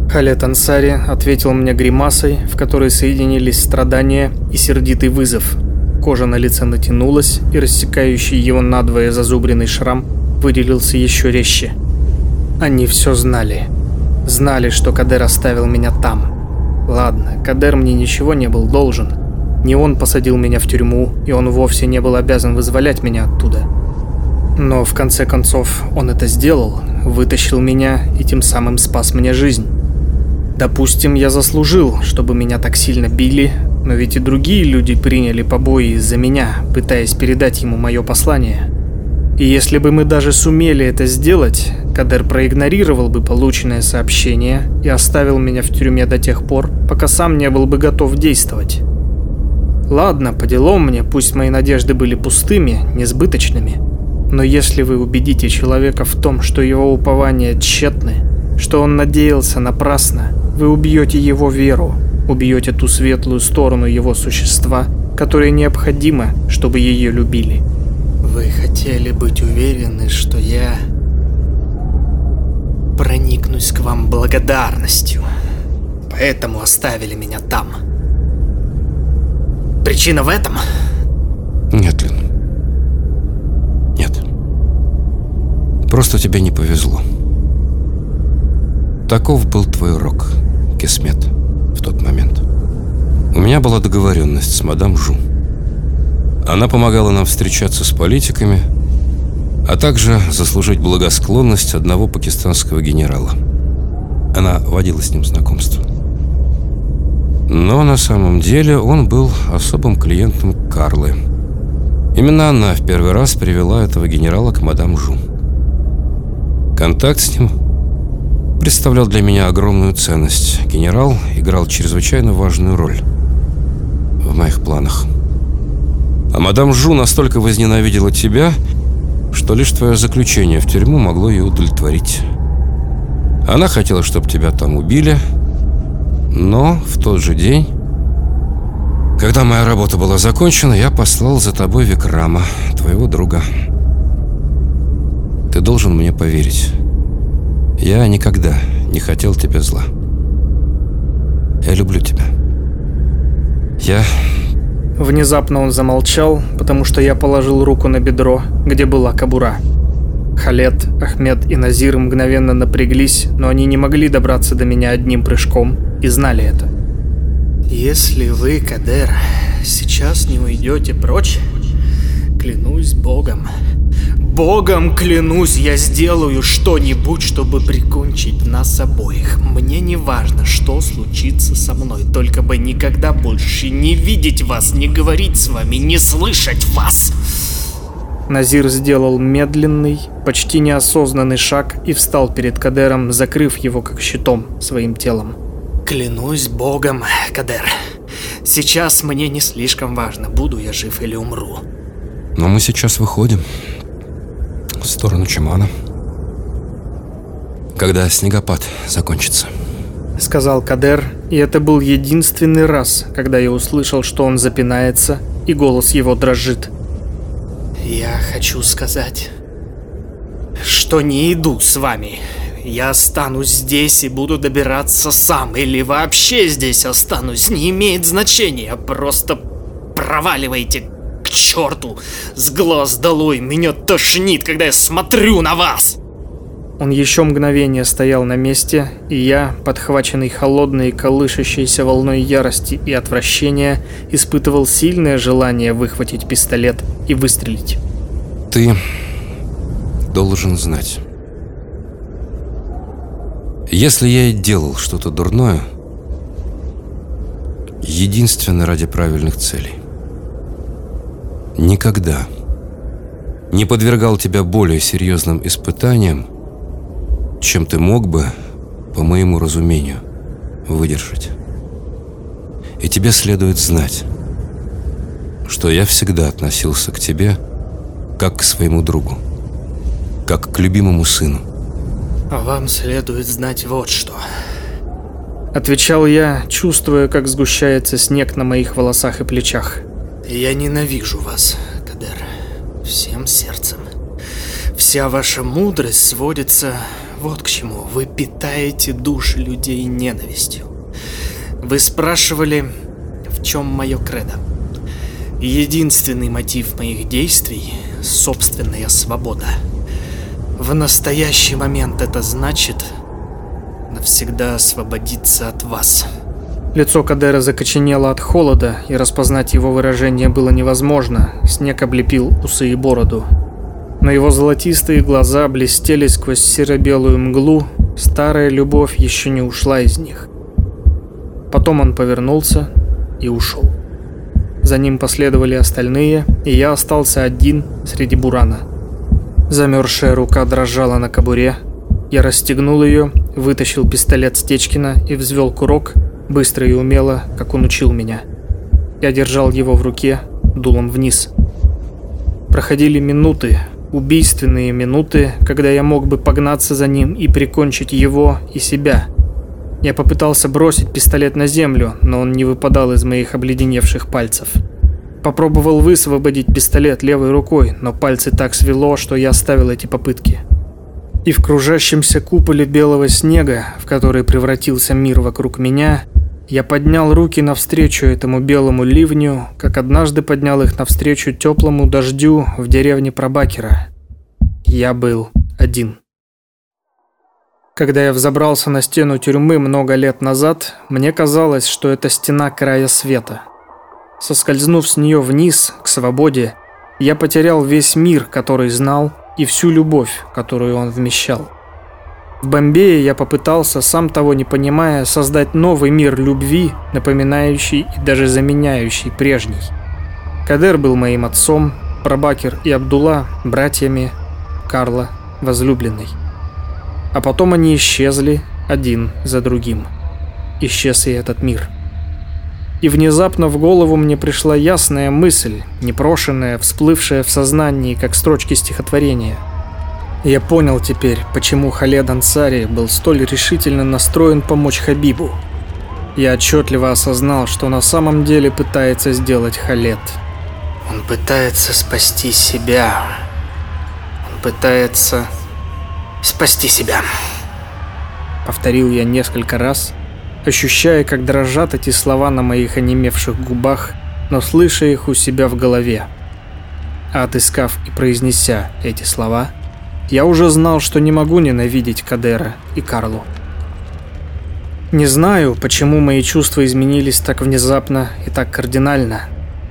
Халет Ансари ответил мне гримасой, в которой соединились страдания и сердитый вызов. Кожа на лице натянулась, и рассекающий его надвое зазубренный шрам выделился еще резче. Они все знали. Знали, что Кадер оставил меня там. Ладно, Кадер мне ничего не был должен. Не он посадил меня в тюрьму, и он вовсе не был обязан вызволять меня оттуда. Но в конце концов он это сделал, вытащил меня и тем самым спас мне жизнь. Допустим, я заслужил, чтобы меня так сильно били, но ведь и другие люди приняли побои из-за меня, пытаясь передать ему мое послание. И если бы мы даже сумели это сделать, Кадер проигнорировал бы полученное сообщение и оставил меня в тюрьме до тех пор, пока сам не был бы готов действовать. Ладно, по делам мне, пусть мои надежды были пустыми, несбыточными. Но если вы убедите человека в том, что его упования тщетны, что он надеялся напрасно, вы убьете его веру, убьете ту светлую сторону его существа, которая необходима, чтобы ее любили. Вы хотели быть уверены, что я проникнусь к вам благодарностью. Поэтому оставили меня там. Причина в этом? Нет, Лин. Нет. Просто тебе не повезло. Таков был твой урок, Кисмет, в тот момент. У меня была договоренность с мадам Жу. Она помогала нам встречаться с политиками, а также заслужить благосклонность одного пакистанского генерала. Она водила с ним знакомство. Но на самом деле он был особым клиентом Карлы. Именно она в первый раз привела этого генерала к мадам Жу. Контакт с ним представлял для меня огромную ценность. Генерал играл чрезвычайно важную роль в моих планах. А мадам Жу настолько возненавидела тебя, что лишь твое заключение в тюрьму могло ее удовлетворить. Она хотела, чтобы тебя там убили, но в тот же день, когда моя работа была закончена, я послал за тобой Викрама, твоего друга. Ты должен мне поверить. Я никогда не хотел тебе зла. Я люблю тебя. Я... Внезапно он замолчал, потому что я положил руку на бедро, где была кобура. Халет, Ахмед и Назир мгновенно напряглись, но они не могли добраться до меня одним прыжком и знали это. Если вы, Кадер, сейчас не уйдете прочь, клянусь Богом, Богом клянусь, я сделаю что-нибудь, чтобы прикончить нас обоих. Мне не важно, что случится со мной, только бы никогда больше не видеть вас, не говорить с вами, не слышать вас. Назир сделал медленный, почти неосознанный шаг и встал перед Кадером, закрыв его как щитом своим телом. Клянусь Богом, Кадер, Сейчас мне не слишком важно, буду я жив или умру. Но мы сейчас выходим в сторону Чимана. Когда снегопад закончится. Сказал Кадер, и это был единственный раз, когда я услышал, что он запинается, и голос его дрожит. Я хочу сказать, что не иду с вами. Я останусь здесь и буду добираться сам, или вообще здесь останусь, не имеет значения, просто проваливайте к черту, с глаз долой, меня тошнит, когда я смотрю на вас. Он еще мгновение стоял на месте, и я, подхваченный холодной, колышащейся волной ярости и отвращения, испытывал сильное желание выхватить пистолет и выстрелить. Ты должен знать. Если я и делал что-то дурное, единственно ради правильных целей. Никогда не подвергал тебя более серьезным испытаниям, чем ты мог бы, по моему разумению, выдержать. И тебе следует знать, что я всегда относился к тебе как к своему другу, как к любимому сыну. А вам следует знать вот что. Отвечал я, чувствуя, как сгущается снег на моих волосах и плечах. Ненавижу вас, Кадер, всем сердцем. Вся ваша мудрость сводится вот к чему. Вы питаете души людей ненавистью. Вы спрашивали, в чем мое кредо. Единственный мотив моих действий – собственная свобода. В настоящий момент это значит навсегда освободиться от вас. Лицо Кадера закоченело от холода, и распознать его выражение было невозможно. Снег облепил усы и бороду. Но его золотистые глаза блестели сквозь серо-белую мглу, старая любовь еще не ушла из них. Потом он повернулся и ушел. За ним последовали остальные, и я остался один среди бурана. Замерзшая рука дрожала на кобуре. Я расстегнул ее, вытащил пистолет Стечкина и взвел курок, быстро и умело, как он учил меня. Я держал его в руке, дулом вниз. Проходили минуты, убийственные минуты, когда я мог бы погнаться за ним и прикончить его и себя. Я попытался бросить пистолет на землю, но он не выпадал из моих обледеневших пальцев. Попробовал высвободить пистолет левой рукой, но пальцы так свело, что я оставил эти попытки. И в кружащемся куполе белого снега, в который превратился мир вокруг меня, я поднял руки навстречу этому белому ливню, как однажды поднял их навстречу теплому дождю в деревне Пробакера. Я был один. Когда я взобрался на стену тюрьмы много лет назад, мне казалось, что это стена края света. Соскользнув с нее вниз, к свободе, я потерял весь мир, который знал, и всю любовь, которую он вмещал. В Бомбее я попытался, сам того не понимая, создать новый мир любви, напоминающий и даже заменяющий прежний. Кадер был моим отцом, Прабакер и Абдулла – братьями, Карла – возлюбленной. А потом они исчезли один за другим. Исчез и этот мир. И внезапно в голову мне пришла ясная мысль, непрошенная, всплывшая в сознании, как строчки стихотворения – я понял теперь, почему Халед Ансари был столь решительно настроен помочь Хабибу. Я отчетливо осознал, что на самом деле пытается сделать Халед. Он пытается спасти себя. Он пытается спасти себя. Повторил я несколько раз, ощущая, как дрожат эти слова на моих онемевших губах, но слыша их у себя в голове. А отыскав и произнеся эти слова, я уже знал, что не могу ненавидеть Кадера и Карлу. Не знаю, почему мои чувства изменились так внезапно и так кардинально.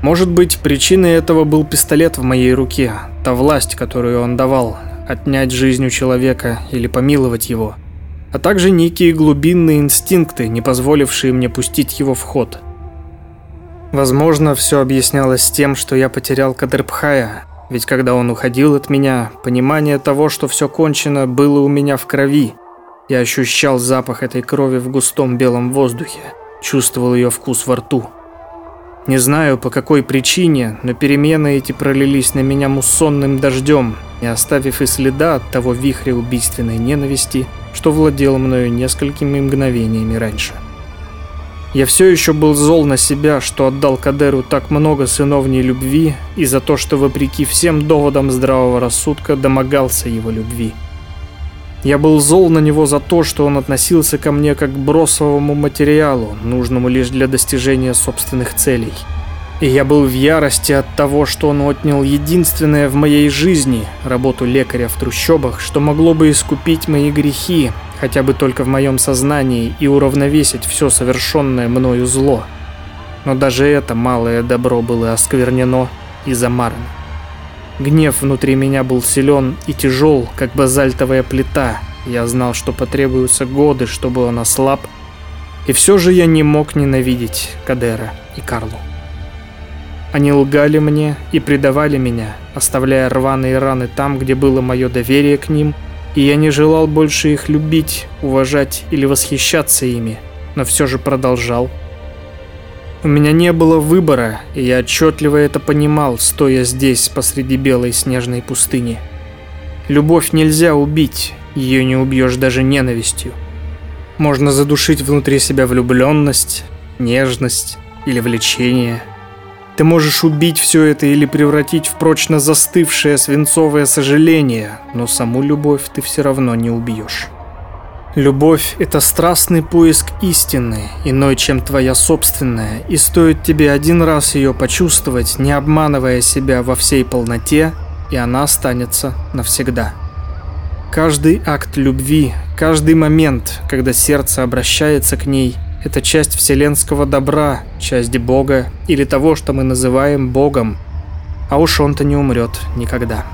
Может быть, причиной этого был пистолет в моей руке, та власть, которую он давал, отнять жизнь у человека или помиловать его, а также некие глубинные инстинкты, не позволившие мне пустить его в ход. Возможно, все объяснялось тем, что я потерял Кадербхая, ведь когда он уходил от меня, понимание того, что все кончено, было у меня в крови. Я ощущал запах этой крови в густом белом воздухе, чувствовал ее вкус во рту. Не знаю, по какой причине, но перемены эти пролились на меня муссонным дождем, не оставив и следа от того вихря убийственной ненависти, что владел мною несколькими мгновениями раньше. Я все еще был зол на себя, что отдал Кадеру так много сыновней любви и за то, что вопреки всем доводам здравого рассудка домогался его любви. Я был зол на него за то, что он относился ко мне как к бросовому материалу, нужному лишь для достижения собственных целей. И я был в ярости от того, что он отнял единственное в моей жизни работу лекаря в трущобах, что могло бы искупить мои грехи, хотя бы только в моем сознании, и уравновесить все совершенное мною зло. Но даже это малое добро было осквернено и замарано. Гнев внутри меня был силен и тяжел, как базальтовая плита. Я знал, что потребуются годы, чтобы он ослаб. И все же я не мог ненавидеть Кадера и Карлу. Они лгали мне и предавали меня, оставляя рваные раны там, где было мое доверие к ним, и я не желал больше их любить, уважать или восхищаться ими, но все же продолжал у меня не было выбора, и я отчетливо это понимал, стоя здесь посреди белой снежной пустыни. Любовь нельзя убить, ее не убьешь даже ненавистью. Можно задушить внутри себя влюбленность, нежность или влечение. Ты можешь убить все это или превратить в прочно застывшее свинцовое сожаление, но саму любовь ты все равно не убьешь. Любовь – это страстный поиск истины, иной, чем твоя собственная, и стоит тебе один раз ее почувствовать, не обманывая себя во всей полноте, и она останется навсегда. Каждый акт любви, каждый момент, когда сердце обращается к ней, это часть вселенского добра, часть Бога или того, что мы называем Богом, а уж он-то не умрет никогда.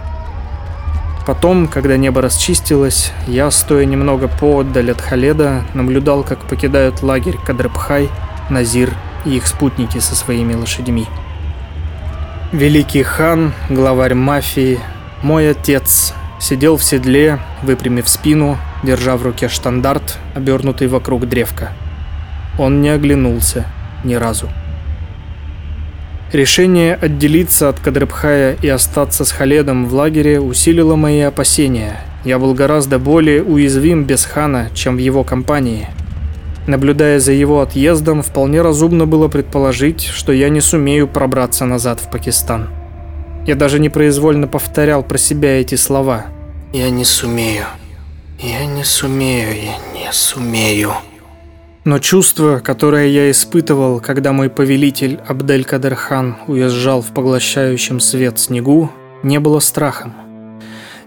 Потом, когда небо расчистилось, я, стоя немного поотдаль от Халеда, наблюдал, как покидают лагерь Кадрабхай, Назир и их спутники со своими лошадьми. Великий хан, главарь мафии, мой отец, сидел в седле, выпрямив спину, держа в руке штандарт, обернутый вокруг древка. Он не оглянулся ни разу. Решение отделиться от Кадрыбхая и остаться с Халедом в лагере усилило мои опасения. Я был гораздо более уязвим без хана, чем в его компании. Наблюдая за его отъездом, вполне разумно было предположить, что я не сумею пробраться назад в Пакистан. Я даже непроизвольно повторял про себя эти слова. «Я не сумею. Я не сумею. Я не сумею». Но чувство, которое я испытывал, когда мой повелитель Абдель-Кадерхан уезжал в поглощающем свет снегу, не было страхом.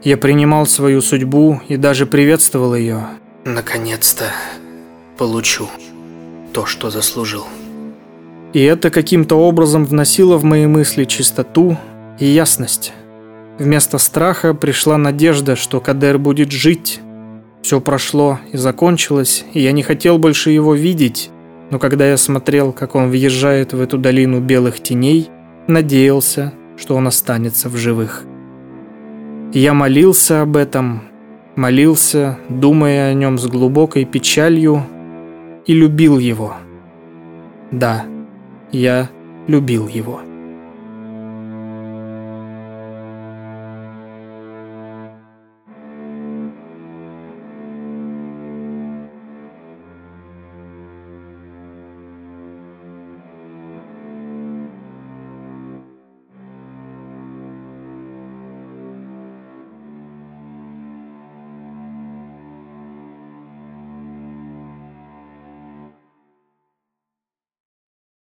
Я принимал свою судьбу и даже приветствовал ее. Наконец-то получу то, что заслужил. И это каким-то образом вносило в мои мысли чистоту и ясность. Вместо страха пришла надежда, что Кадер будет жить, все прошло и закончилось, и я не хотел больше его видеть, но когда я смотрел, как он въезжает в эту долину белых теней, надеялся, что он останется в живых. Я молился об этом, молился, думая о нем с глубокой печалью, и любил его. Да, я любил его.